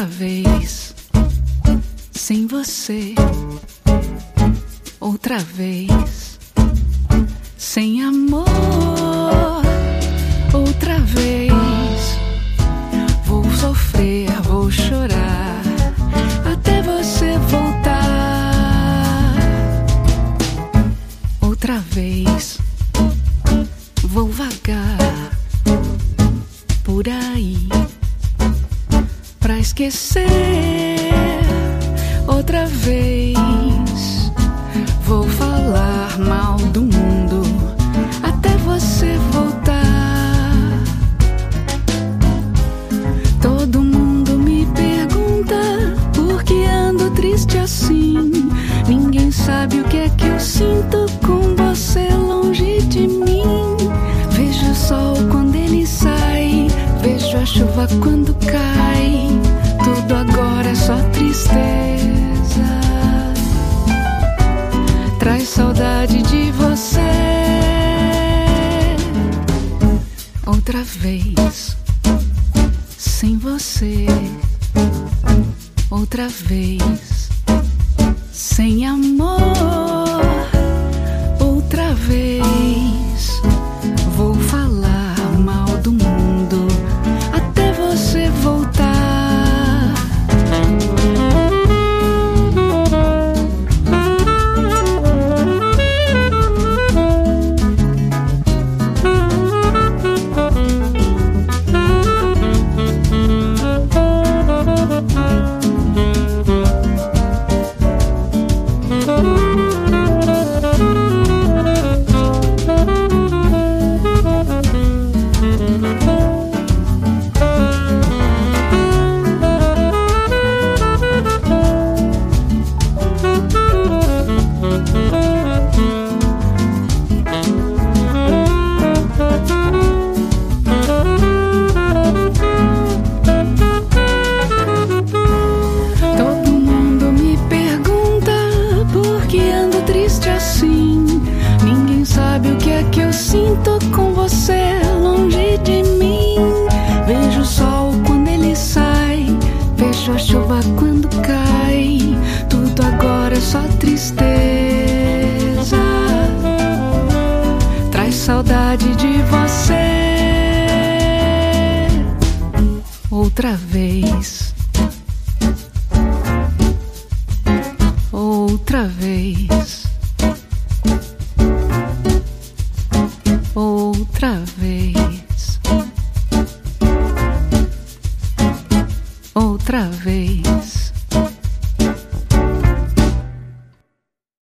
outra vez sem você, outra vez sem amor. Pra esquecer outra vez. Vou falar mal do tristeza. Traz saudade de você. Outra vez, sem você. Outra vez, sem amor. Sinto com você longe de mim. Vejo o sol quando ele sai, vejo a chuva quando cai. Tudo agora é só tristeza. Traz saudade de você. Outra vez. outra vez, outra vez.